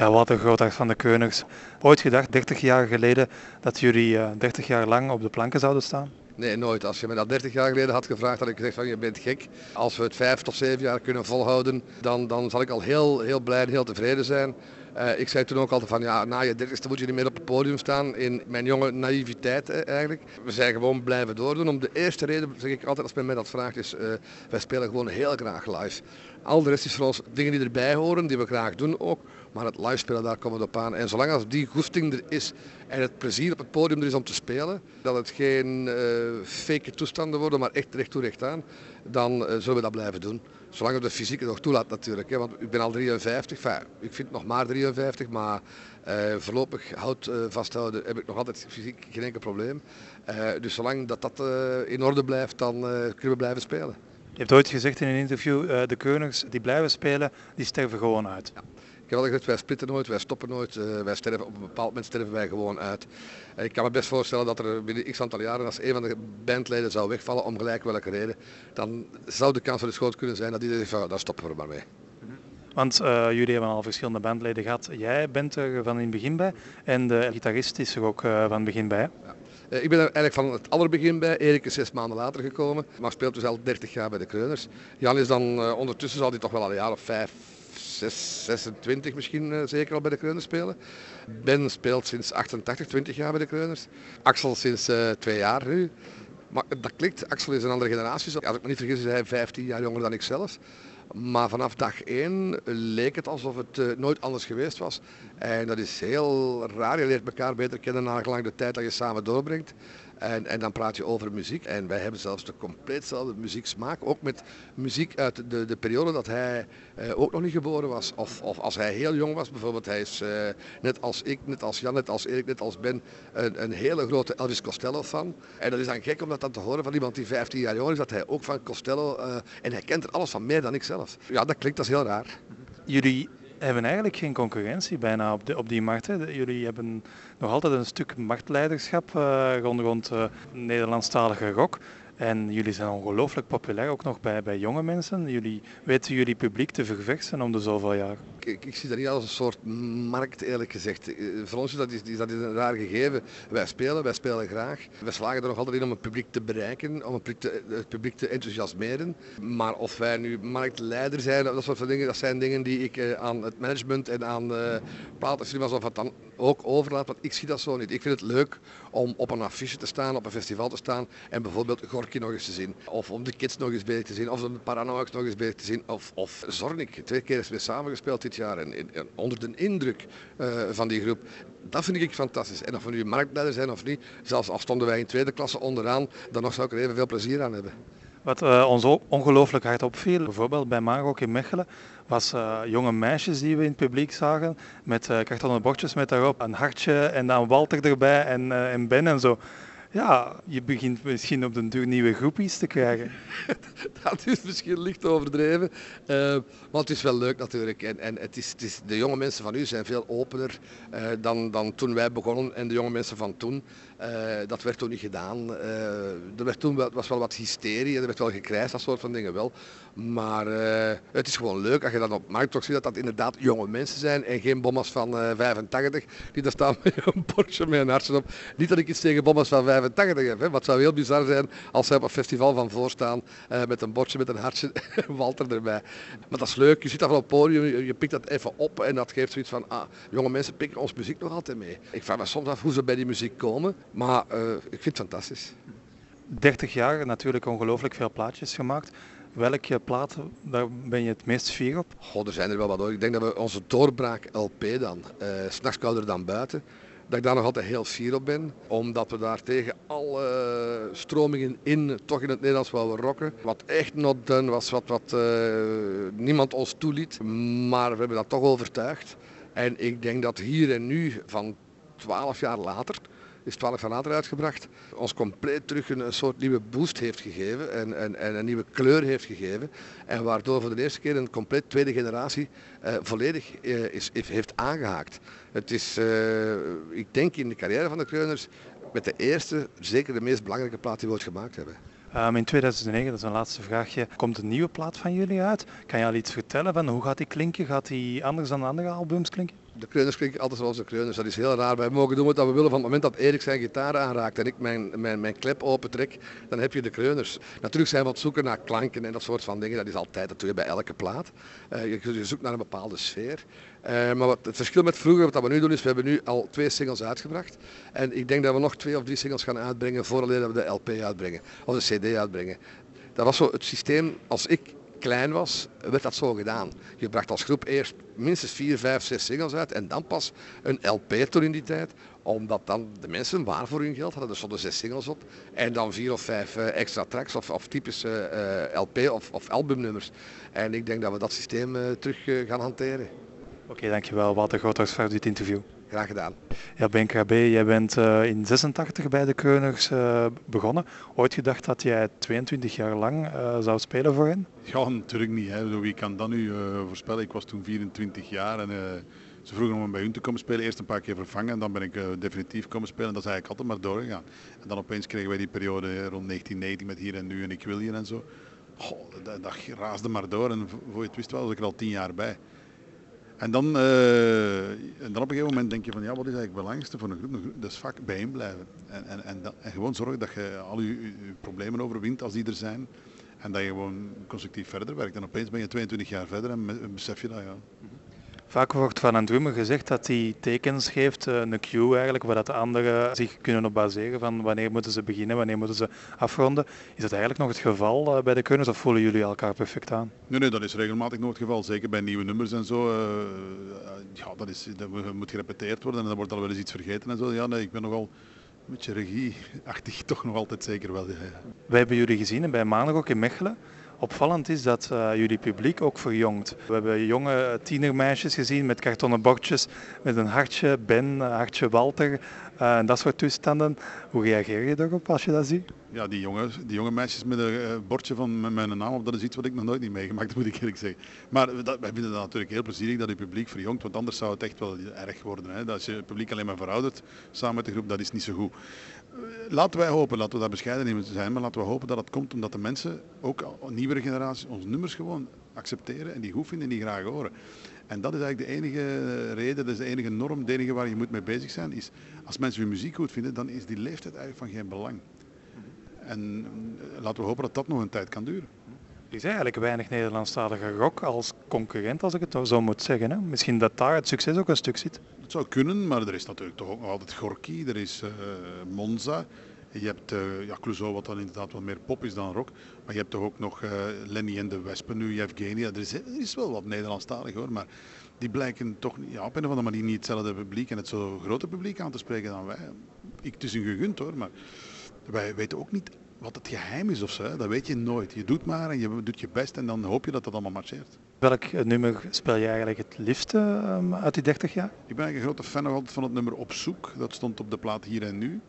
Ja, wat een grootheid van de Keuners. Ooit gedacht, 30 jaar geleden, dat jullie uh, 30 jaar lang op de planken zouden staan? Nee, nooit. Als je me dat 30 jaar geleden had gevraagd, had ik gezegd van je bent gek. Als we het 5 tot 7 jaar kunnen volhouden, dan, dan zal ik al heel, heel blij en heel tevreden zijn. Uh, ik zei toen ook altijd van ja, na je dertigste moet je niet meer op het podium staan. In mijn jonge naïviteit eh, eigenlijk. We zijn gewoon blijven doordoen. Om de eerste reden zeg ik altijd als men mij dat vraagt is, uh, wij spelen gewoon heel graag live. Al de rest is voor ons dingen die erbij horen, die we graag doen ook. Maar het live spelen, daar komen we op aan. En zolang als die goesting er is en het plezier op het podium er is om te spelen, dat het geen uh, fake toestanden worden, maar echt recht toe recht aan, dan uh, zullen we dat blijven doen. Zolang het de fysiek nog toelaat natuurlijk. Hè, want ik ben al 53, enfin, ik vind nog maar 53, maar uh, voorlopig hout vasthouden heb ik nog altijd fysiek geen enkel probleem. dus zolang dat dat in orde blijft, dan kunnen we blijven spelen. Je hebt ooit gezegd in een interview, de Keuners die blijven spelen, die sterven gewoon uit. Ja. Heb gezegd, wij splitten nooit, wij stoppen nooit. Uh, wij sterven, op een bepaald moment sterven wij gewoon uit. Ik kan me best voorstellen dat er binnen x aantal jaren, als een van de bandleden zou wegvallen, om gelijk welke reden, dan zou de kans voor de schoot kunnen zijn dat iedereen zegt, van, daar stoppen we maar mee. Want uh, jullie hebben al verschillende bandleden gehad. Jij bent er van in het begin bij en de gitarist is er ook van het begin bij. Ja. Ik ben er eigenlijk van het allerbegin bij. Erik is zes maanden later gekomen, maar speelt dus al 30 jaar bij de Kreuners. Jan is dan ondertussen zal hij toch wel al een jaar of vijf, 6, 26 misschien uh, zeker al bij de Kreuners spelen. Ben speelt sinds 88, 20 jaar bij de Kreuners. Axel sinds uh, twee jaar nu. Maar dat klikt. Axel is een andere generatie. Als ik me niet vergis is hij 15 jaar jonger dan ik zelf. Maar vanaf dag 1 leek het alsof het uh, nooit anders geweest was. En dat is heel raar. Je leert elkaar beter kennen na gelang de tijd dat je samen doorbrengt. En, en dan praat je over muziek. En wij hebben zelfs de compleet dezelfde muzieksmaak. Ook met muziek uit de, de periode dat hij uh, ook nog niet geboren was. Of, of als hij heel jong was. Bijvoorbeeld hij is uh, net als ik, net als Jan, net als Erik, net als Ben een, een hele grote Elvis Costello fan. En dat is dan gek om dat dan te horen van iemand die 15 jaar jong is. Dat hij ook van Costello... Uh, en hij kent er alles van meer dan ik zelf. Ja, dat klinkt als heel raar. Jullie hebben eigenlijk geen concurrentie bijna op, de, op die markt. Hè. Jullie hebben nog altijd een stuk marktleiderschap uh, rond, rond uh, Nederlandstalige rock. En jullie zijn ongelooflijk populair, ook nog bij, bij jonge mensen. Jullie weten jullie publiek te vervechten om de zoveel jaar. Ik, ik, zie dat niet als een soort markt, eerlijk gezegd. Eh, voor ons is dat, is, dat is een raar gegeven. Wij spelen, wij spelen graag. Wij slagen er nog altijd in om het publiek te bereiken, om het publiek te, publiek te enthousiasmeren. Maar of wij nu marktleider zijn, dat soort dingen, dat zijn dingen die ik aan het management en aan uh, platenfirma's of wat dan ook overlaat. Want ik zie dat zo niet. Ik vind het leuk om op een affiche te staan, op een festival te staan en bijvoorbeeld Gorky nog eens te zien. Of om de Kids nog eens bezig te zien. Of om de Paranoiacs nog eens bezig te zien. Of, of Zornik. Twee keer is weer samengespeeld jaar. En, onder de indruk uh, van die groep. Dat vind ik fantastisch. En of we nu marktleider zijn of niet, zelfs al stonden wij in tweede klasse onderaan, dan nog zou ik er even veel plezier aan hebben. Wat uh, ons ook ongelooflijk hard opviel, bijvoorbeeld bij Marok in Mechelen, was uh, jonge meisjes die we in het publiek zagen met kartonnen bordjes met daarop een hartje en dan Walter erbij en, en Ben en zo. Ja, je begint misschien op de duur nieuwe groepjes te krijgen. dat is misschien licht overdreven. Uh, maar het is wel leuk natuurlijk. En, en het is, het is, de jonge mensen van nu zijn veel opener uh, dan, dan toen wij begonnen. En de jonge mensen van toen, uh, dat werd toen niet gedaan. er werd toen wel, was wel wat hysterie, er werd wel gekrijsd, dat soort van dingen wel. Maar het is gewoon leuk als je dan op markt toch ziet dat dat inderdaad jonge mensen zijn. En geen bommers van 85 die daar staan met een bordje met een hartje op. Niet dat ik iets tegen bommers van 85 85 heb. Hè. Wat zou heel bizar zijn als zij op een festival van voorstaan uh, met een bordje met een hartje Walter erbij. Maar dat is leuk. Je zit daar van op het podium, je, je, pikt dat even op en dat geeft zoiets van, ah, jonge mensen pikken ons muziek nog altijd mee. Ik vraag me soms af hoe ze bij die muziek komen, maar uh, ik vind het fantastisch. 30 jaar, natuurlijk ongelooflijk veel plaatjes gemaakt. Welke plaat, daar ben je het meest fier op? Goh, er zijn er wel wat hoor. Ik denk dat we onze doorbraak LP dan, uh, s'nachts kouder dan buiten, dat ik daar nog altijd heel fier op ben. Omdat we daar tegen alle stromingen in, toch in het Nederlands wouden rocken. Wat echt not done was, wat, wat uh, niemand ons toeliet. Maar we hebben dat toch overtuigd. En ik denk dat hier en nu, van 12 jaar later, is 12 jaar later uitgebracht, ons compleet terug een, soort nieuwe boost heeft gegeven en, en, en, een nieuwe kleur heeft gegeven. En waardoor voor de eerste keer een compleet tweede generatie uh, volledig uh, is, heeft aangehaakt. Het is, uh, ik denk in de carrière van de Kreuners, met de eerste, zeker de meest belangrijke plaat die we ooit gemaakt hebben. Um, in 2009, dat is een laatste vraagje, komt een nieuwe plaat van jullie uit. Kan je al iets vertellen van hoe gaat die klinken? Gaat die anders dan andere albums klinken? De kreuners klinken altijd zoals de kreuners. Dat is heel raar. Wij mogen doen wat we willen van het moment dat Erik zijn gitaar aanraakt en ik mijn, mijn, mijn klep opentrek, dan heb je de kreuners. Natuurlijk zijn we op zoeken naar klanken en dat soort van dingen. Dat is altijd, je bij elke plaat. Uh, je, zoekt naar een bepaalde sfeer. Uh, maar wat, het verschil met vroeger, wat we nu doen, is we hebben nu al twee singles uitgebracht. En ik denk dat we nog twee of drie singles gaan uitbrengen voordat we de LP uitbrengen. Of de CD uitbrengen. Dat was zo het systeem, als ik klein was, werd dat zo gedaan. Je bracht als groep eerst minstens 4, 5, 6 singles uit en dan pas een LP toen in die tijd. Omdat dan de mensen waar voor hun geld hadden. Er stonden zes singles op. En dan vier of vijf uh, extra tracks of, of typische uh, LP of, of, albumnummers. En ik denk dat we dat systeem uh, terug gaan hanteren. Oké, okay, dankjewel Walter Groothuis voor dit interview. Graag gedaan. Ja, Ben KB, jij bent uh, in 86 bij de Kreuners uh, begonnen. Ooit gedacht dat jij 22 jaar lang uh, zou spelen voor hen? Ja, natuurlijk niet. Hè. Wie kan dat nu voorspellen? Ik was toen 24 jaar en ze vroegen om bij hun te komen spelen. Eerst een paar keer vervangen en dan ben ik definitief komen spelen. Dat is eigenlijk altijd maar doorgegaan. En dan opeens kregen wij die periode rond 1990 met Hier en Nu en Ik Wil Je en zo. Goh, dat, dat raasde maar door en voor je het wist wel was ik er al tien jaar bij. En dan, uh, en dan op een gegeven moment denk je van ja, wat is eigenlijk het belangrijkste voor een groep? Dat is vaak bijeen blijven. En, en, en, gewoon zorgen dat je al je, je, problemen overwint als die er zijn. En dat je gewoon constructief verder werkt. En opeens ben je 22 jaar verder en besef je dat ja. Vaak wordt van een drummer gezegd dat hij tekens geeft, eh, een cue eigenlijk, waar dat de anderen zich kunnen op baseren van wanneer moeten ze beginnen, wanneer moeten ze afronden. Is dat eigenlijk nog het geval eh, bij de keuners of voelen jullie elkaar perfect aan? Nee, nee, dat is regelmatig nog het geval. Zeker bij nieuwe nummers en zo. Uh, ja, dat, is, dat moet gerepeteerd worden en dan wordt al wel eens iets vergeten en zo. Ja, nee, ik ben nogal een beetje regieachtig, toch nog altijd zeker wel. Ja. Wij hebben jullie gezien bij maandag ook in Mechelen. Opvallend is dat uh, jullie publiek ook verjongt. We hebben jonge tienermeisjes gezien met kartonnen bordjes, met een hartje Ben, hartje Walter uh, en dat soort toestanden. Hoe reageer je daarop als je dat ziet? Ja, die jonge, die jonge meisjes met een uh, bordje van mijn naam op, dat is iets wat ik nog nooit niet meegemaakt moet ik eerlijk zeggen. Maar dat, wij vinden het natuurlijk heel plezierig dat het publiek verjongt, want anders zou het echt wel erg worden. Hè? Dat als je het publiek alleen maar veroudert samen met de groep, dat is niet zo goed. Laten wij hopen, laten we daar bescheiden in zijn, maar laten we hopen dat het komt omdat de mensen, ook nieuwere generaties, onze nummers gewoon accepteren en die goed vinden en die graag horen. En dat is eigenlijk de enige reden, dat is de enige norm, de enige waar je moet mee bezig zijn, is als mensen hun muziek goed vinden, dan is die leeftijd eigenlijk van geen belang. En eh, laten we hopen dat dat nog een tijd kan duren. Er is eigenlijk weinig Nederlandstalige rock als concurrent, als ik het zo moet zeggen. Hè? Misschien dat daar het succes ook een stuk zit. Het zou kunnen, maar er is natuurlijk toch ook nog altijd Gorky, er is uh, Monza. Je hebt uh, ja, Clouseau, wat dan inderdaad wel meer pop is dan rock. Maar je hebt toch ook nog uh, Lenny en de Wespen nu, Yevgenia. Er is, er is wel wat Nederlandstalig hoor, maar die blijken toch ja, op een of andere manier niet hetzelfde publiek en het zo grote publiek aan te spreken dan wij. Ik, het is een gegund hoor, maar wij weten ook niet wat het geheim is of zo. Dat weet je nooit. Je doet maar en je doet je best en dan hoop je dat dat allemaal marcheert. Welk nummer speel je eigenlijk het liefste um, uit die 30 jaar? Ik ben een grote fan nog altijd van het nummer Op Zoek. Dat stond op de plaat Hier en Nu.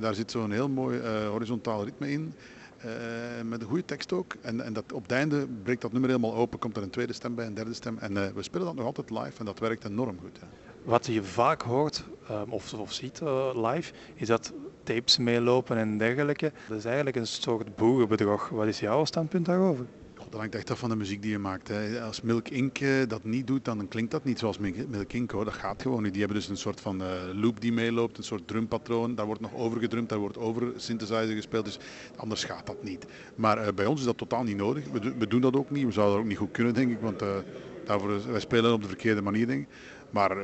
Daar zit zo'n heel mooi uh, horizontaal ritme in. Uh, met een goede tekst ook. En, en dat, op het einde breekt dat nummer helemaal open. Komt er een tweede stem bij, een derde stem. En uh, we spelen dat nog altijd live en dat werkt enorm goed. Ja. Wat je vaak hoort um, of, of ziet live, is dat tapes meelopen en dergelijke. Dat is eigenlijk een soort boerenbedrog. Wat is jouw standpunt daarover? Dat hangt echt af van de muziek die je maakt. Hè. Als Milk Inc. dat niet doet, dan klinkt dat niet zoals Milk Inc. Hoor. Dat gaat gewoon niet. Die hebben dus een soort van uh, loop die meeloopt, een soort drumpatroon. Daar wordt nog over gedrumd, daar wordt over synthesizer gespeeld. Dus anders gaat dat niet. Maar uh, bij ons is dat totaal niet nodig. We, we, doen dat ook niet. We zouden dat ook niet goed kunnen, denk ik. Want daarvoor, wij spelen op de verkeerde manier, denk ik. Maar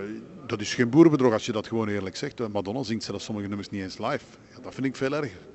dat is geen boerenbedrog als je dat gewoon eerlijk zegt. Madonna zingt zelfs sommige nummers niet eens live. Ja, dat vind ik veel erger.